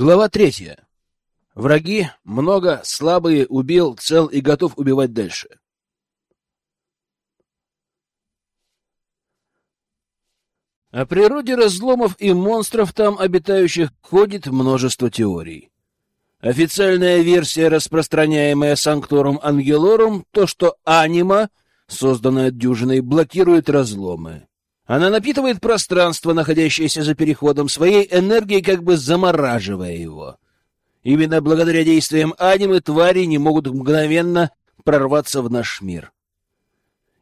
Глава третья. Враги много, слабые, убил, цел и готов убивать дальше. О природе разломов и монстров там обитающих ходит множество теорий. Официальная версия, распространяемая Санкторум Ангелорум, то, что анима, созданная дюжиной, блокирует разломы. Она напитывает пространство, находящееся за переходом, своей энергией, как бы замораживая его. Именно благодаря действиям анимы твари не могут мгновенно прорваться в наш мир.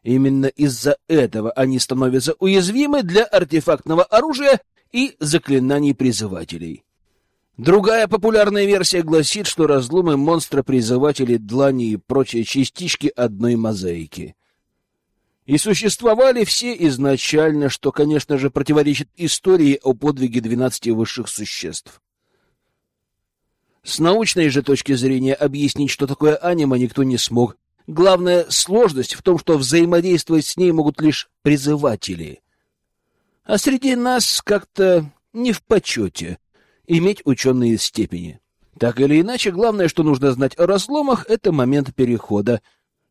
Именно из-за этого они становятся уязвимы для артефактного оружия и заклинаний призывателей. Другая популярная версия гласит, что разломы монстра-призыватели длани и прочие частички одной мозаики. И существовали все изначально, что, конечно же, противоречит истории о подвиге двенадцати высших существ. С научной же точки зрения объяснить, что такое анима, никто не смог. Главная сложность в том, что взаимодействовать с ней могут лишь призыватели. А среди нас как-то не в почете иметь ученые степени. Так или иначе, главное, что нужно знать о разломах, это момент перехода.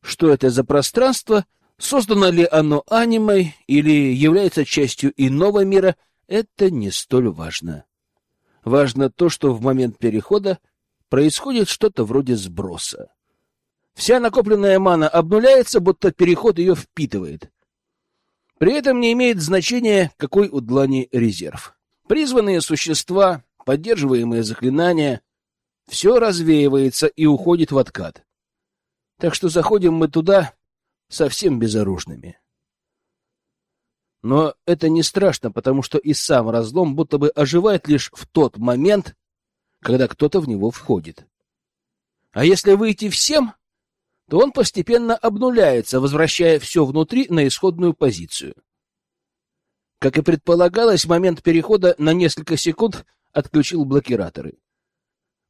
Что это за пространство, создано ли оно анимой или является частью иного мира, это не столь важно. Важно то, что в момент перехода происходит что-то вроде сброса. Вся накопленная мана обнуляется, будто переход ее впитывает. При этом не имеет значения, какой у длани резерв. Призванные существа поддерживаемые заклинания, все развеивается и уходит в откат. Так что заходим мы туда совсем безоружными. Но это не страшно, потому что и сам разлом будто бы оживает лишь в тот момент, когда кто-то в него входит. А если выйти всем, то он постепенно обнуляется, возвращая все внутри на исходную позицию. Как и предполагалось, момент перехода на несколько секунд отключил блокираторы.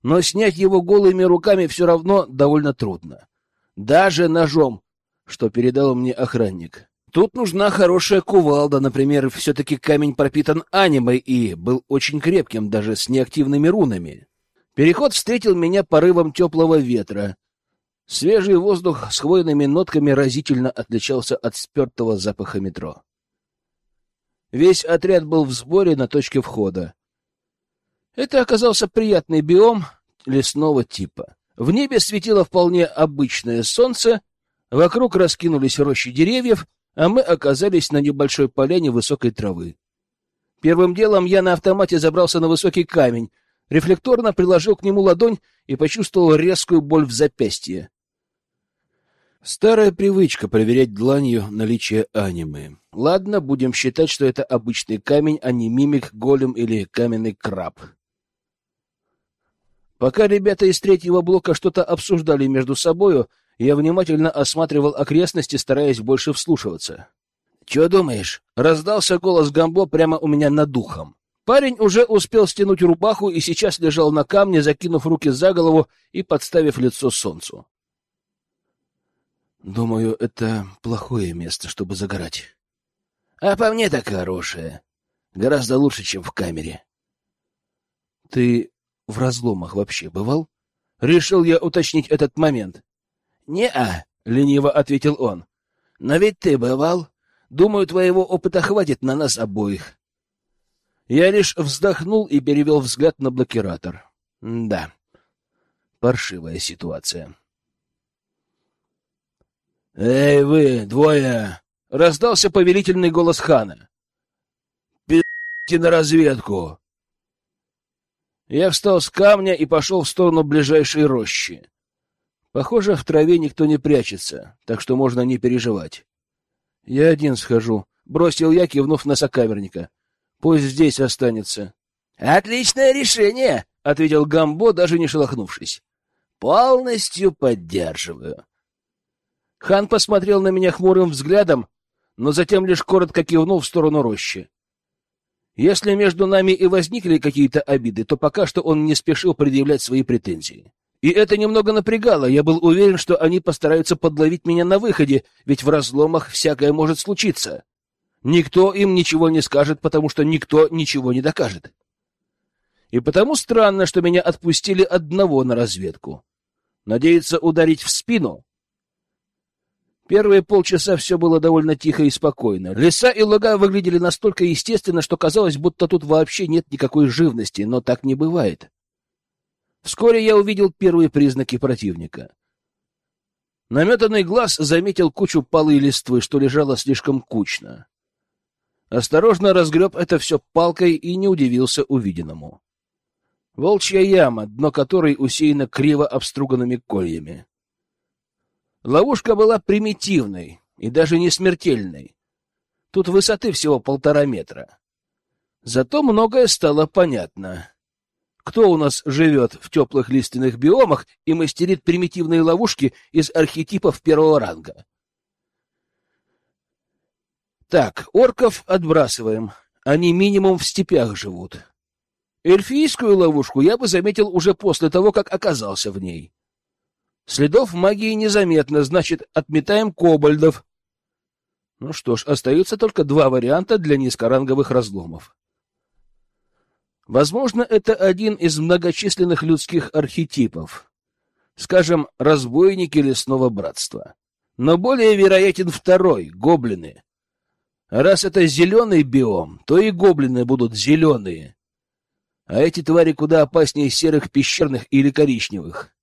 Но снять его голыми руками все равно довольно трудно. Даже ножом, что передал мне охранник. Тут нужна хорошая кувалда, например, все-таки камень пропитан анимой и был очень крепким, даже с неактивными рунами. Переход встретил меня порывом теплого ветра. Свежий воздух с хвойными нотками разительно отличался от спертого запаха метро. Весь отряд был в сборе на точке входа. Это оказался приятный биом лесного типа. В небе светило вполне обычное солнце, вокруг раскинулись рощи деревьев, а мы оказались на небольшой поляне высокой травы. Первым делом я на автомате забрался на высокий камень, рефлекторно приложил к нему ладонь и почувствовал резкую боль в запястье. Старая привычка проверять дланью наличие анимы. Ладно, будем считать, что это обычный камень, а не мимик, голем или каменный краб. Пока ребята из третьего блока что-то обсуждали между собою, я внимательно осматривал окрестности, стараясь больше вслушиваться. «Чего думаешь?» — раздался голос Гамбо прямо у меня над духом. Парень уже успел стянуть рубаху и сейчас лежал на камне, закинув руки за голову и подставив лицо солнцу. «Думаю, это плохое место, чтобы загорать». «А по мне так хорошее. Гораздо лучше, чем в камере». «Ты в разломах вообще бывал? Решил я уточнить этот момент. Не-а, лениво ответил он. Но ведь ты бывал. Думаю, твоего опыта хватит на нас обоих. Я лишь вздохнул и перевел взгляд на блокиратор. Да. Паршивая ситуация. Эй, вы, двое, раздался повелительный голос хана. Пи***те на разведку. Я встал с камня и пошел в сторону ближайшей рощи. Похоже, в траве никто не прячется, так что можно не переживать. Я один схожу, бросил я, кивнув на сокамерника. Пусть здесь останется. Отличное решение, ответил Гамбо, даже не шелохнувшись. Полностью поддерживаю. Хан посмотрел на меня хмурым взглядом, но затем лишь коротко кивнул в сторону рощи. Если между нами и возникли какие-то обиды, то пока что он не спешил предъявлять свои претензии. И это немного напрягало. Я был уверен, что они постараются подловить меня на выходе, ведь в разломах всякое может случиться. Никто им ничего не скажет, потому что никто ничего не докажет. И потому странно, что меня отпустили одного на разведку. Надеяться ударить в спину? Первые полчаса все было довольно тихо и спокойно. Леса и луга выглядели настолько естественно, что казалось, будто тут вообще нет никакой живности, но так не бывает. Вскоре я увидел первые признаки противника. Наметанный глаз заметил кучу полы листвы, что лежало слишком кучно. Осторожно разгреб это все палкой и не удивился увиденному. Волчья яма, дно которой усеяно криво обструганными кольями. Ловушка была примитивной и даже не смертельной. Тут высоты всего полтора метра. Зато многое стало понятно. Кто у нас живет в теплых лиственных биомах и мастерит примитивные ловушки из архетипов первого ранга? Так, орков отбрасываем. Они минимум в степях живут. Эльфийскую ловушку я бы заметил уже после того, как оказался в ней. Следов магии незаметно, значит, отметаем кобальдов. Ну что ж, остаются только два варианта для низкоранговых разломов. Возможно, это один из многочисленных людских архетипов. Скажем, разбойники лесного братства. Но более вероятен второй — гоблины. Раз это зеленый биом, то и гоблины будут зеленые. А эти твари куда опаснее серых пещерных или коричневых.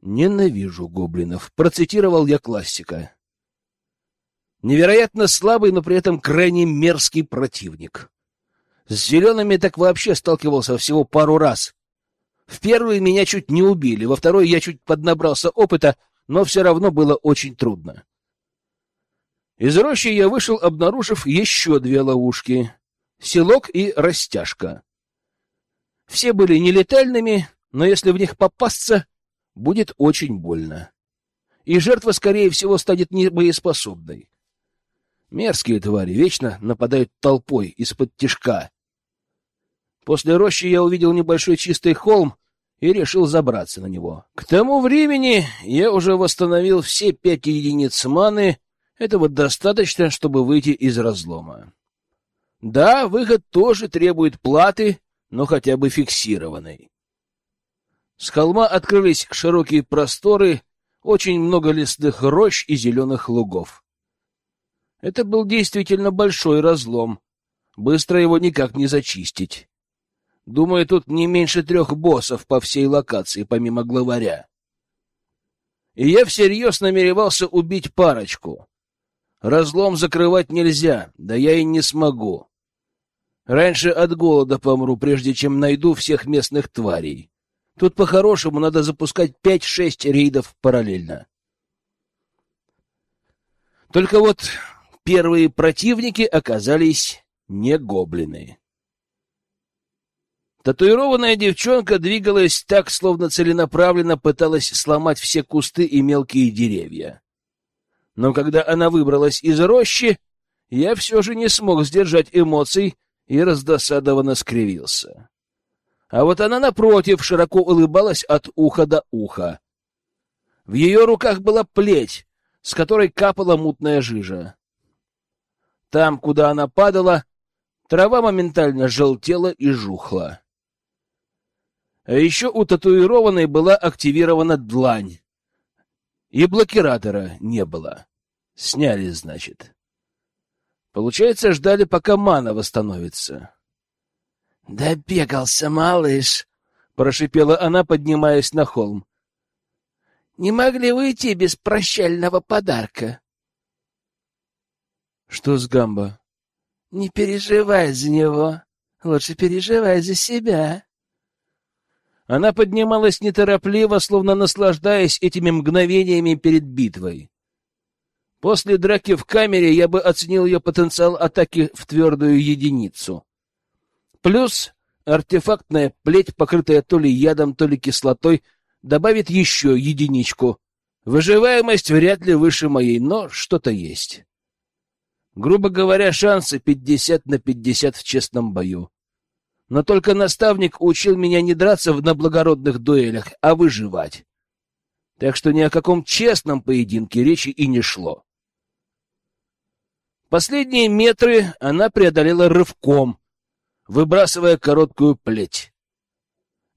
Ненавижу гоблинов, процитировал я классика. Невероятно слабый, но при этом крайне мерзкий противник. С зелеными так вообще сталкивался всего пару раз. В первый меня чуть не убили, во второй я чуть поднабрался опыта, но все равно было очень трудно. Из рощи я вышел, обнаружив еще две ловушки — селок и растяжка. Все были нелетальными, но если в них попасться, будет очень больно. И жертва, скорее всего, станет небоеспособной. Мерзкие твари вечно нападают толпой из-под тишка. После рощи я увидел небольшой чистый холм и решил забраться на него. К тому времени я уже восстановил все пять единиц маны. Этого достаточно, чтобы выйти из разлома. Да, выход тоже требует платы, но хотя бы фиксированной. С холма открылись широкие просторы, очень много лесных рощ и зеленых лугов. Это был действительно большой разлом. Быстро его никак не зачистить. Думаю, тут не меньше трех боссов по всей локации, помимо главаря. И я всерьез намеревался убить парочку. Разлом закрывать нельзя, да я и не смогу. Раньше от голода помру, прежде чем найду всех местных тварей. Тут по-хорошему надо запускать пять-шесть рейдов параллельно. Только вот первые противники оказались не гоблины. Татуированная девчонка двигалась так, словно целенаправленно пыталась сломать все кусты и мелкие деревья. Но когда она выбралась из рощи, я все же не смог сдержать эмоций и раздосадованно скривился. А вот она, напротив, широко улыбалась от уха до уха. В ее руках была плеть, с которой капала мутная жижа. Там, куда она падала, трава моментально желтела и жухла. А еще у татуированной была активирована длань. И блокиратора не было. Сняли, значит. Получается, ждали, пока мана восстановится. — Добегался, малыш! — прошипела она, поднимаясь на холм. — Не могли уйти без прощального подарка. — Что с Гамбо? — Не переживай за него. Лучше переживай за себя. Она поднималась неторопливо, словно наслаждаясь этими мгновениями перед битвой. После драки в камере я бы оценил ее потенциал атаки в твердую единицу. Плюс артефактная плеть, покрытая то ли ядом, то ли кислотой, добавит еще единичку. Выживаемость вряд ли выше моей, но что-то есть. Грубо говоря, шансы 50 на 50 в честном бою. Но только наставник учил меня не драться на благородных дуэлях, а выживать. Так что ни о каком честном поединке речи и не шло. Последние метры она преодолела рывком, выбрасывая короткую плеть.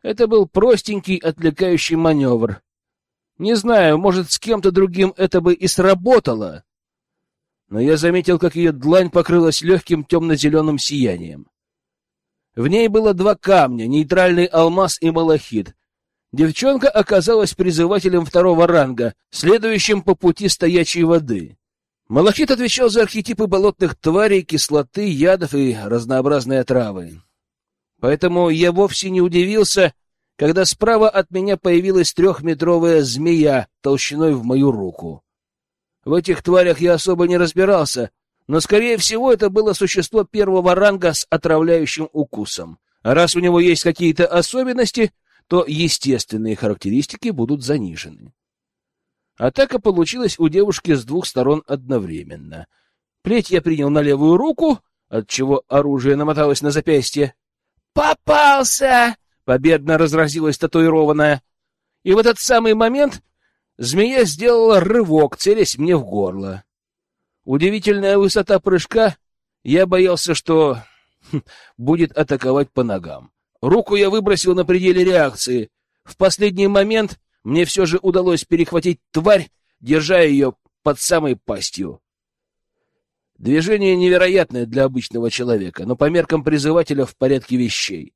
Это был простенький отвлекающий маневр. Не знаю, может, с кем-то другим это бы и сработало, но я заметил, как ее длань покрылась легким темно-зеленым сиянием. В ней было два камня — нейтральный алмаз и малахит. Девчонка оказалась призывателем второго ранга, следующим по пути стоячей воды. Малахит отвечал за архетипы болотных тварей, кислоты, ядов и разнообразные отравы. Поэтому я вовсе не удивился, когда справа от меня появилась трехметровая змея толщиной в мою руку. В этих тварях я особо не разбирался, но, скорее всего, это было существо первого ранга с отравляющим укусом. Раз у него есть какие-то особенности, то естественные характеристики будут занижены. Атака получилась у девушки с двух сторон одновременно. Плеть я принял на левую руку, отчего оружие намоталось на запястье. «Попался!» — победно разразилась татуированная. И в этот самый момент змея сделала рывок, целясь мне в горло. Удивительная высота прыжка. Я боялся, что хм, будет атаковать по ногам. Руку я выбросил на пределе реакции. В последний момент мне все же удалось перехватить тварь, держа ее под самой пастью. Движение невероятное для обычного человека, но по меркам призывателя в порядке вещей.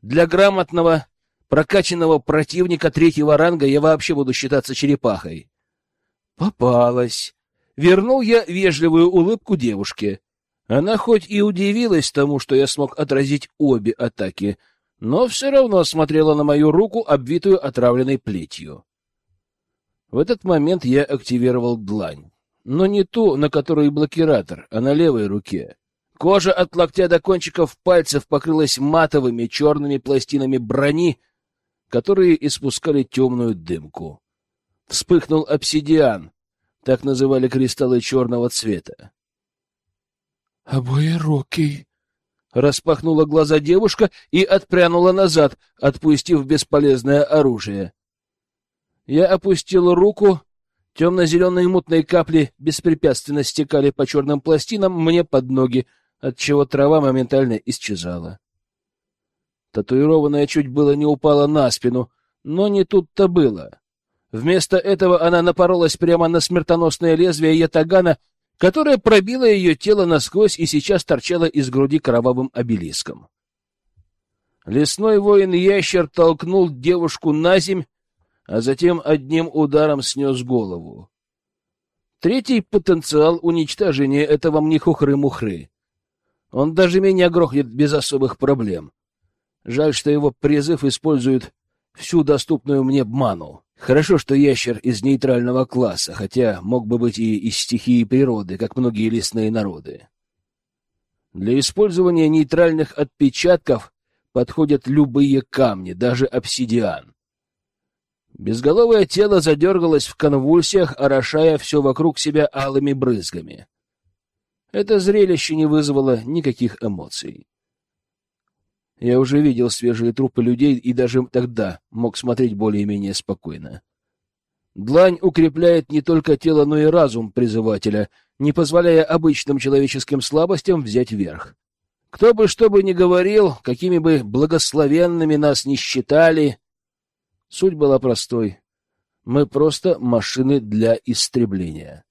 Для грамотного, прокачанного противника третьего ранга я вообще буду считаться черепахой. Попалась. Вернул я вежливую улыбку девушке. Она хоть и удивилась тому, что я смог отразить обе атаки, но все равно смотрела на мою руку, обвитую отравленной плетью. В этот момент я активировал длань, но не ту, на которой блокиратор, а на левой руке. Кожа от локтя до кончиков пальцев покрылась матовыми черными пластинами брони, которые испускали темную дымку. Вспыхнул обсидиан, так называли кристаллы черного цвета. «Обоерукий!» Распахнула глаза девушка и отпрянула назад, отпустив бесполезное оружие. Я опустил руку, темно-зеленые мутные капли беспрепятственно стекали по черным пластинам мне под ноги, отчего трава моментально исчезала. Татуированная чуть было не упала на спину, но не тут-то было. Вместо этого она напоролась прямо на смертоносное лезвие ятагана, которое пробило ее тело насквозь и сейчас торчало из груди кровавым обелиском. Лесной воин-ящер толкнул девушку на земь, а затем одним ударом снес голову. Третий потенциал уничтожения этого мне хухры-мухры. Он даже меня грохнет без особых проблем. Жаль, что его призыв использует всю доступную мне ману. Хорошо, что ящер из нейтрального класса, хотя мог бы быть и из стихии природы, как многие лесные народы. Для использования нейтральных отпечатков подходят любые камни, даже обсидиан. Безголовое тело задергалось в конвульсиях, орошая все вокруг себя алыми брызгами. Это зрелище не вызвало никаких эмоций. Я уже видел свежие трупы людей и даже тогда мог смотреть более-менее спокойно. Длань укрепляет не только тело, но и разум призывателя, не позволяя обычным человеческим слабостям взять верх. Кто бы что бы ни говорил, какими бы благословенными нас ни считали, суть была простой. Мы просто машины для истребления.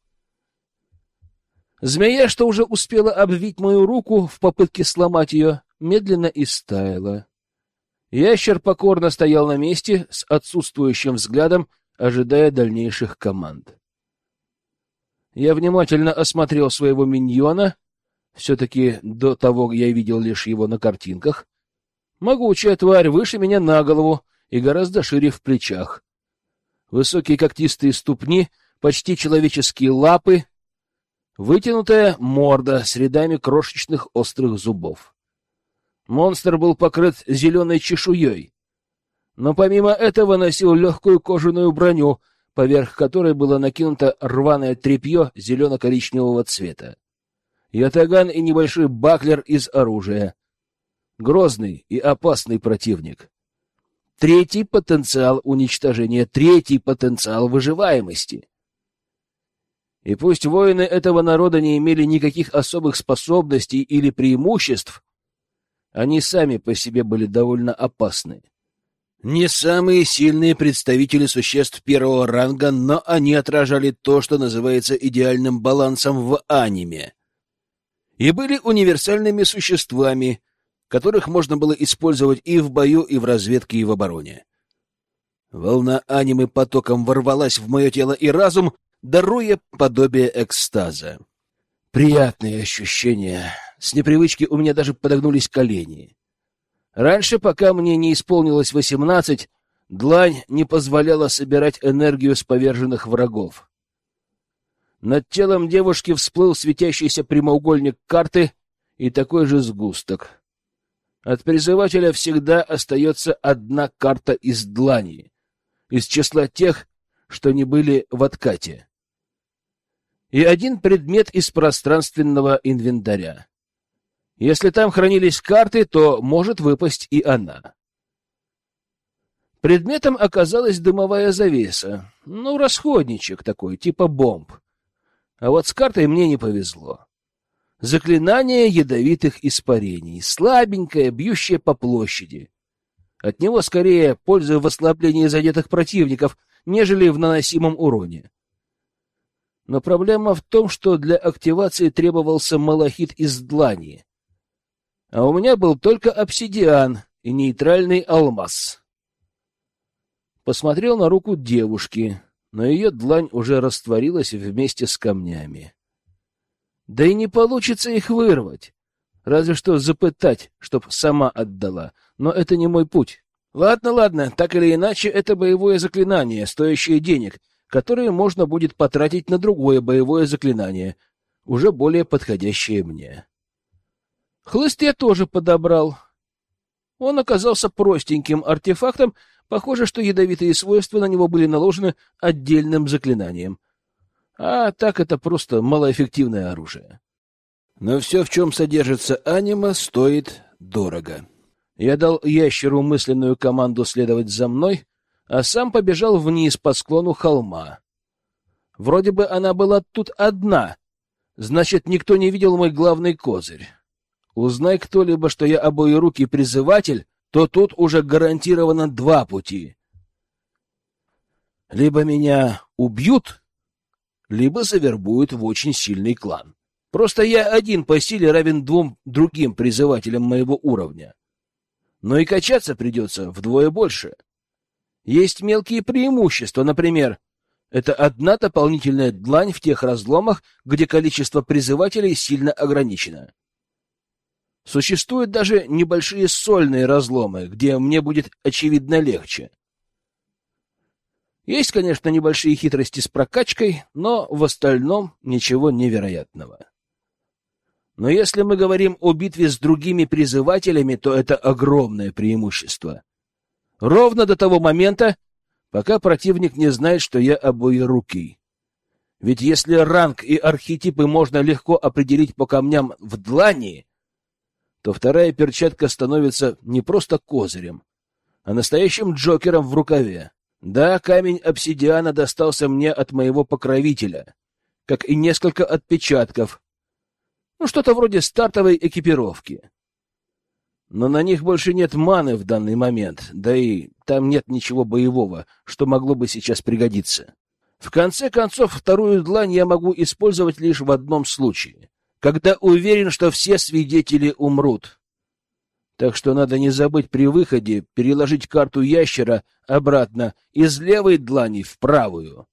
Змея, что уже успела обвить мою руку в попытке сломать ее, медленно истаяла. Ящер покорно стоял на месте с отсутствующим взглядом, ожидая дальнейших команд. Я внимательно осмотрел своего миньона. Все-таки до того я видел лишь его на картинках. Могучая тварь выше меня на голову и гораздо шире в плечах. Высокие когтистые ступни, почти человеческие лапы, вытянутая морда с рядами крошечных острых зубов. Монстр был покрыт зеленой чешуей, но помимо этого носил легкую кожаную броню, поверх которой было накинуто рваное тряпье зелено-коричневого цвета. Ятаган и небольшой баклер из оружия. Грозный и опасный противник. Третий потенциал уничтожения, третий потенциал выживаемости. И пусть воины этого народа не имели никаких особых способностей или преимуществ, Они сами по себе были довольно опасны. Не самые сильные представители существ первого ранга, но они отражали то, что называется идеальным балансом в аниме. И были универсальными существами, которых можно было использовать и в бою, и в разведке, и в обороне. Волна анимы потоком ворвалась в мое тело и разум, даруя подобие экстаза. Приятные ощущения. С непривычки у меня даже подогнулись колени. Раньше, пока мне не исполнилось восемнадцать, длань не позволяла собирать энергию с поверженных врагов. Над телом девушки всплыл светящийся прямоугольник карты и такой же сгусток. От призывателя всегда остается одна карта из длани, из числа тех, что не были в откате, и один предмет из пространственного инвентаря. Если там хранились карты, то может выпасть и она. Предметом оказалась дымовая завеса. Ну, расходничек такой, типа бомб. А вот с картой мне не повезло. Заклинание ядовитых испарений, слабенькое, бьющее по площади. От него скорее польза в ослаблении задетых противников, нежели в наносимом уроне. Но проблема в том, что для активации требовался малахит из длани а у меня был только обсидиан и нейтральный алмаз. Посмотрел на руку девушки, но ее длань уже растворилась вместе с камнями. Да и не получится их вырвать, разве что запытать, чтоб сама отдала, но это не мой путь. Ладно, ладно, так или иначе, это боевое заклинание, стоящее денег, которое можно будет потратить на другое боевое заклинание, уже более подходящее мне. Хлыст я тоже подобрал. Он оказался простеньким артефактом, похоже, что ядовитые свойства на него были наложены отдельным заклинанием. А так это просто малоэффективное оружие. Но все, в чем содержится анима, стоит дорого. Я дал ящеру мысленную команду следовать за мной, а сам побежал вниз по склону холма. Вроде бы она была тут одна, значит, никто не видел мой главный козырь. Узнай кто-либо, что я обоирукий призыватель, то тут уже гарантированно два пути. Либо меня убьют, либо завербуют в очень сильный клан. Просто я один по силе равен двум другим призывателям моего уровня. Но и качаться придется вдвое больше. Есть мелкие преимущества, например, это одна дополнительная длань в тех разломах, где количество призывателей сильно ограничено. Существуют даже небольшие сольные разломы, где мне будет очевидно легче. Есть, конечно, небольшие хитрости с прокачкой, но в остальном ничего невероятного. Но если мы говорим о битве с другими призывателями, то это огромное преимущество. Ровно до того момента, пока противник не знает, что я обоерукий. Ведь если ранг и архетипы можно легко определить по камням в длани, то вторая перчатка становится не просто козырем, а настоящим Джокером в рукаве. Да, камень обсидиана достался мне от моего покровителя, как и несколько отпечатков. Ну, что-то вроде стартовой экипировки. Но на них больше нет маны в данный момент, да и там нет ничего боевого, что могло бы сейчас пригодиться. В конце концов, вторую длань я могу использовать лишь в одном случае когда уверен, что все свидетели умрут. Так что надо не забыть при выходе переложить карту ящера обратно из левой длани в правую.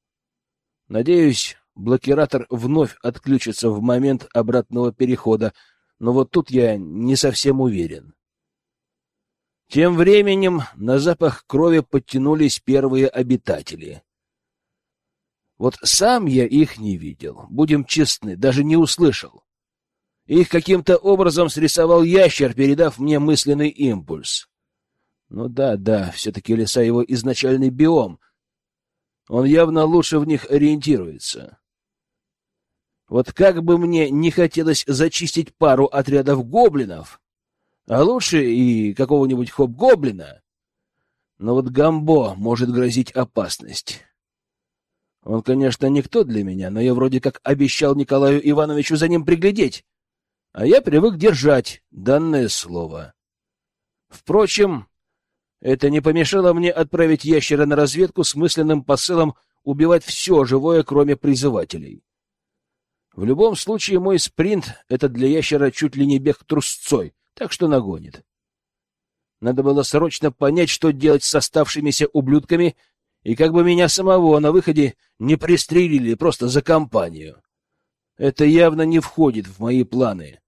Надеюсь, блокиратор вновь отключится в момент обратного перехода, но вот тут я не совсем уверен. Тем временем на запах крови подтянулись первые обитатели. Вот сам я их не видел, будем честны, даже не услышал. Их каким-то образом срисовал ящер, передав мне мысленный импульс. Ну да, да, все-таки леса его изначальный биом. Он явно лучше в них ориентируется. Вот как бы мне не хотелось зачистить пару отрядов гоблинов, а лучше и какого-нибудь хоп-гоблина, но вот Гамбо может грозить опасность. Он, конечно, никто для меня, но я вроде как обещал Николаю Ивановичу за ним приглядеть а я привык держать данное слово. Впрочем, это не помешало мне отправить ящера на разведку с мысленным посылом убивать все живое, кроме призывателей. В любом случае, мой спринт — это для ящера чуть ли не бег трусцой, так что нагонит. Надо было срочно понять, что делать с оставшимися ублюдками, и как бы меня самого на выходе не пристрелили просто за компанию. Это явно не входит в мои планы.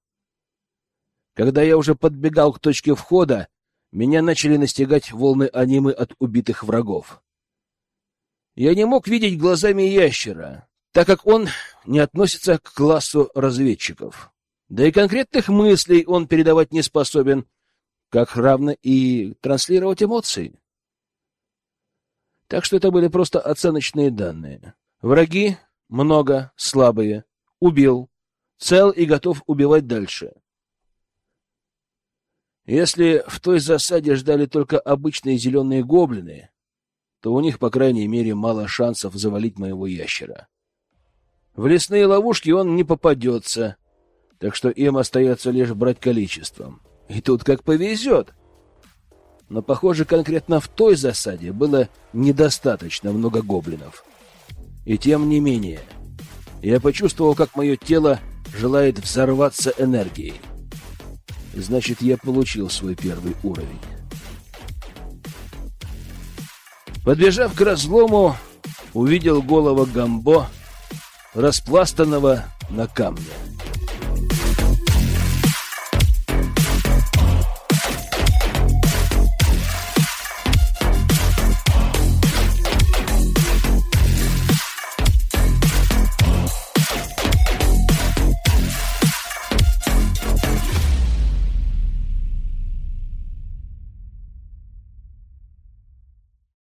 Когда я уже подбегал к точке входа, меня начали настигать волны анимы от убитых врагов. Я не мог видеть глазами ящера, так как он не относится к классу разведчиков. Да и конкретных мыслей он передавать не способен, как равно и транслировать эмоции. Так что это были просто оценочные данные. Враги много, слабые. Убил. Цел и готов убивать дальше. Если в той засаде ждали только обычные зеленые гоблины, то у них, по крайней мере, мало шансов завалить моего ящера. В лесные ловушки он не попадется, так что им остается лишь брать количеством. И тут как повезет. Но, похоже, конкретно в той засаде было недостаточно много гоблинов. И тем не менее, я почувствовал, как мое тело желает взорваться энергией. Значит, я получил свой первый уровень. Подбежав к разлому, увидел голого Гамбо, распластанного на камне.